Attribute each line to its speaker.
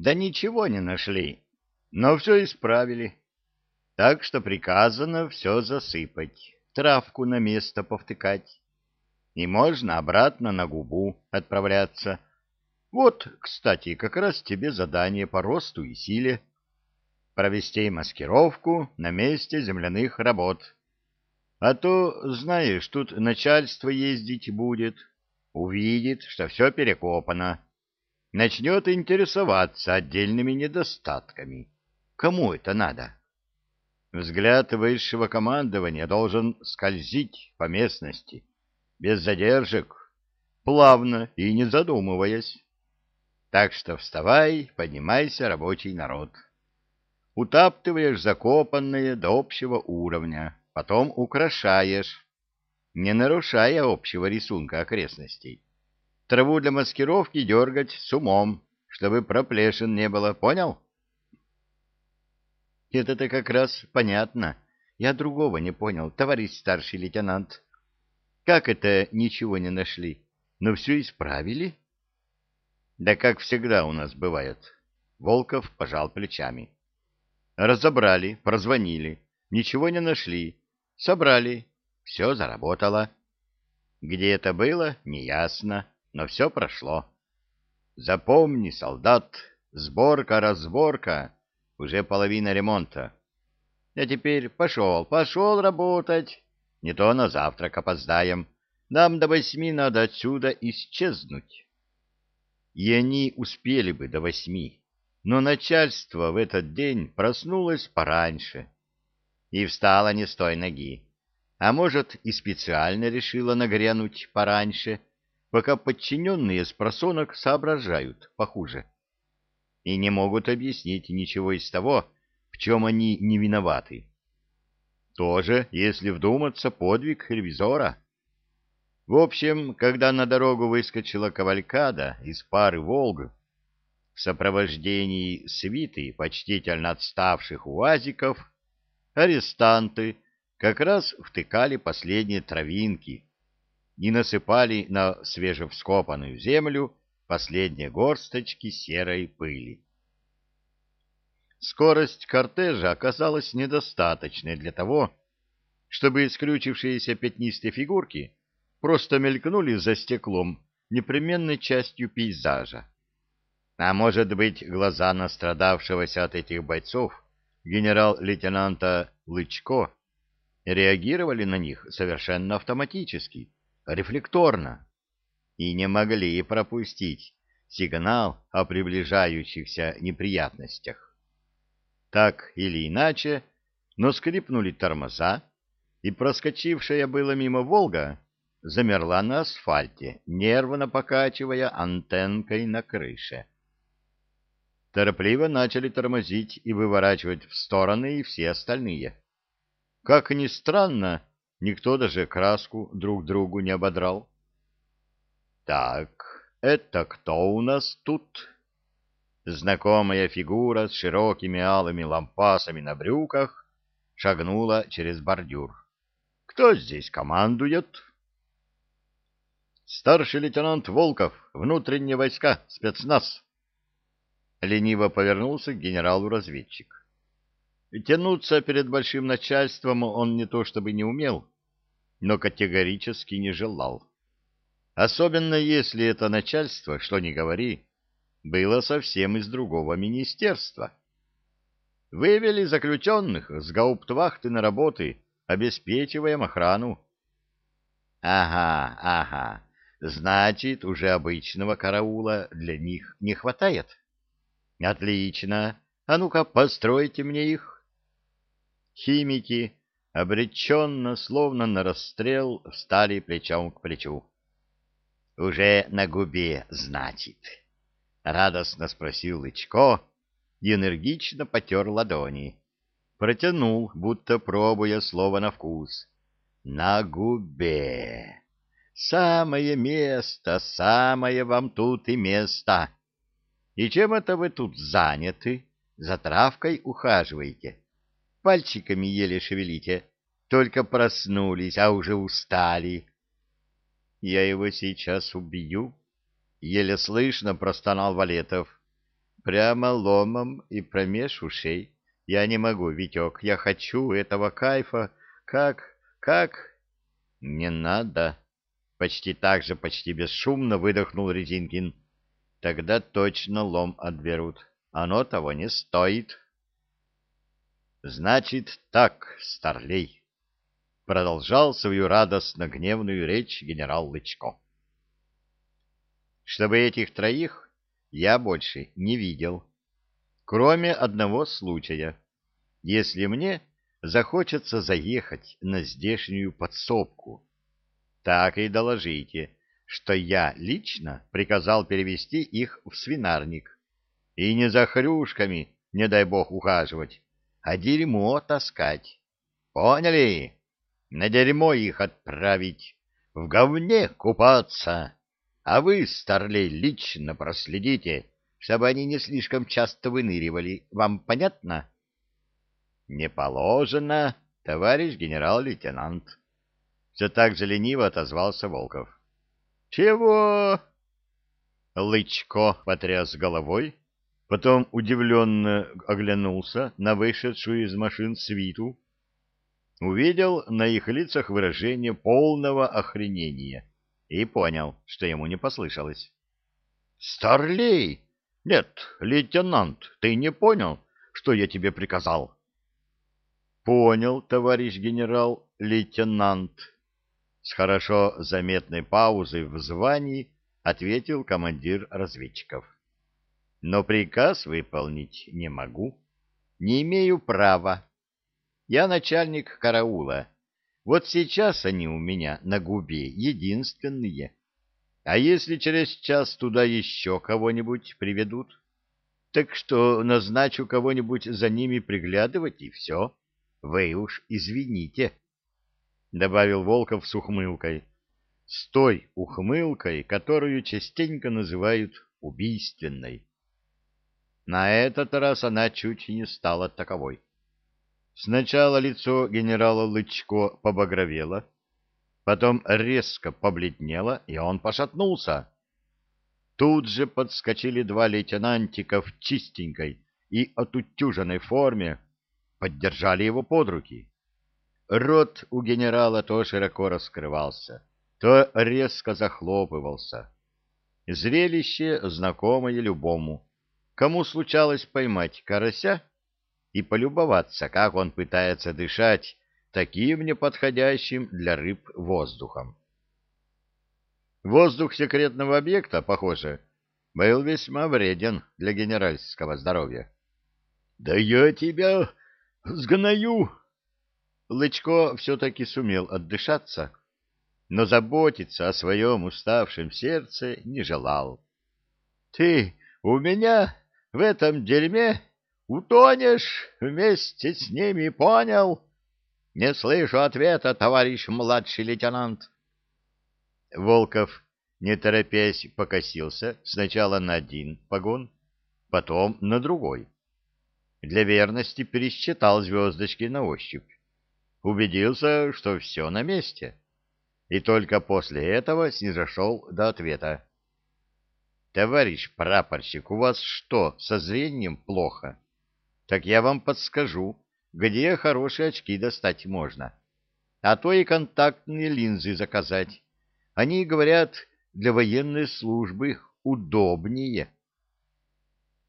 Speaker 1: Да ничего не нашли, но все исправили. Так что приказано все засыпать, травку на место повтыкать. И можно обратно на губу отправляться. Вот, кстати, как раз тебе задание по росту и силе. Провести маскировку на месте земляных работ. А то, знаешь, тут начальство ездить будет, увидит, что все перекопано начнет интересоваться отдельными недостатками. Кому это надо? Взгляд высшего командования должен скользить по местности, без задержек, плавно и не задумываясь. Так что вставай, поднимайся, рабочий народ. Утаптываешь закопанное до общего уровня, потом украшаешь, не нарушая общего рисунка окрестностей. Траву для маскировки дергать с умом, чтобы проплешин не было, понял? Это-то как раз понятно. Я другого не понял, товарищ старший лейтенант. Как это ничего не нашли? Но все исправили? Да как всегда у нас бывает. Волков пожал плечами. Разобрали, прозвонили, ничего не нашли, собрали, все заработало. Где это было, неясно. Но все прошло. Запомни, солдат, сборка-разборка, уже половина ремонта. Я теперь пошел, пошел работать. Не то на завтрак опоздаем. Нам до восьми надо отсюда исчезнуть. И они успели бы до восьми, но начальство в этот день проснулось пораньше и встало не с той ноги. А может, и специально решило нагрянуть пораньше, пока подчиненные с просонок соображают похуже и не могут объяснить ничего из того, в чем они не виноваты. Тоже, если вдуматься, подвиг ревизора. В общем, когда на дорогу выскочила кавалькада из пары «Волг», в сопровождении свиты почтительно отставших уазиков, арестанты как раз втыкали последние травинки не насыпали на свежевскопанную землю последние горсточки серой пыли. Скорость кортежа оказалась недостаточной для того, чтобы исключившиеся пятнистые фигурки просто мелькнули за стеклом непременной частью пейзажа. А может быть, глаза настрадавшегося от этих бойцов генерал-лейтенанта Лычко реагировали на них совершенно автоматически, рефлекторно, и не могли пропустить сигнал о приближающихся неприятностях. Так или иначе, но скрипнули тормоза, и проскочившая было мимо «Волга» замерла на асфальте, нервно покачивая антенкой на крыше. Торопливо начали тормозить и выворачивать в стороны и все остальные. Как ни странно, Никто даже краску друг другу не ободрал. «Так, это кто у нас тут?» Знакомая фигура с широкими алыми лампасами на брюках шагнула через бордюр. «Кто здесь командует?» «Старший лейтенант Волков, внутренние войска, спецназ». Лениво повернулся к генералу-разведчик. Тянуться перед большим начальством он не то чтобы не умел, но категорически не желал. Особенно если это начальство, что ни говори, было совсем из другого министерства. Вывели заключенных с гауптвахты на работы, обеспечиваем охрану. Ага, ага, значит, уже обычного караула для них не хватает. Отлично, а ну-ка, постройте мне их химики обреченно, словно на расстрел, встали плечом к плечу. — Уже на губе, значит? — радостно спросил Лычко и энергично потер ладони. Протянул, будто пробуя слово на вкус. — На губе! Самое место, самое вам тут и место! И чем это вы тут заняты? За травкой ухаживаете? — пальчиками еле шевелите. Только проснулись, а уже устали. — Я его сейчас убью, — еле слышно простонал Валетов. — Прямо ломом и промеж ушей. Я не могу, Витек, я хочу этого кайфа. Как? Как? — Не надо. Почти так же, почти бесшумно выдохнул Резинкин. — Тогда точно лом отберут. Оно того не стоит. — Значит так, старлей, продолжал свою радостно-гневную речь генерал Лычко. Чтобы этих троих я больше не видел, кроме одного случая. Если мне захочется заехать на здешнюю подсобку, так и доложите, что я лично приказал перевести их в свинарник и не за хрюшками, не дай бог, ухаживать а дерьмо таскать. Поняли? На дерьмо их отправить, в говне купаться. А вы, старлей, лично проследите, чтобы они не слишком часто выныривали. Вам понятно? Не положено, товарищ генерал-лейтенант. Все так же лениво отозвался Волков. Чего? Лычко потряс головой потом удивленно оглянулся на вышедшую из машин свиту, увидел на их лицах выражение полного охренения и понял, что ему не послышалось. «Старлей! Нет, лейтенант, ты не понял, что я тебе приказал?» «Понял, товарищ генерал, лейтенант!» С хорошо заметной паузой в звании ответил командир разведчиков но приказ выполнить не могу. Не имею права. Я начальник караула. Вот сейчас они у меня на губе единственные. А если через час туда еще кого-нибудь приведут? Так что назначу кого-нибудь за ними приглядывать, и все. Вы уж извините, — добавил Волков с ухмылкой. С той ухмылкой, которую частенько называют убийственной. На этот раз она чуть не стала таковой. Сначала лицо генерала Лычко побагровело, потом резко побледнело, и он пошатнулся. Тут же подскочили два лейтенантика в чистенькой и отутюженной форме, поддержали его под руки. Рот у генерала то широко раскрывался, то резко захлопывался. Зрелище, знакомое любому кому случалось поймать карася и полюбоваться, как он пытается дышать таким неподходящим для рыб воздухом. Воздух секретного объекта, похоже, был весьма вреден для генеральского здоровья. — Да я тебя сгною! Лычко все-таки сумел отдышаться, но заботиться о своем уставшем сердце не желал. — Ты у меня в этом дерьме, утонешь вместе с ними, понял? Не слышу ответа, товарищ младший лейтенант. Волков, не торопясь, покосился сначала на один погон, потом на другой. Для верности пересчитал звездочки на ощупь. Убедился, что все на месте. И только после этого снизошел до ответа. Товарищ прапорщик, у вас что, со зрением плохо? Так я вам подскажу, где хорошие очки достать можно. А то и контактные линзы заказать. Они, говорят, для военной службы их удобнее.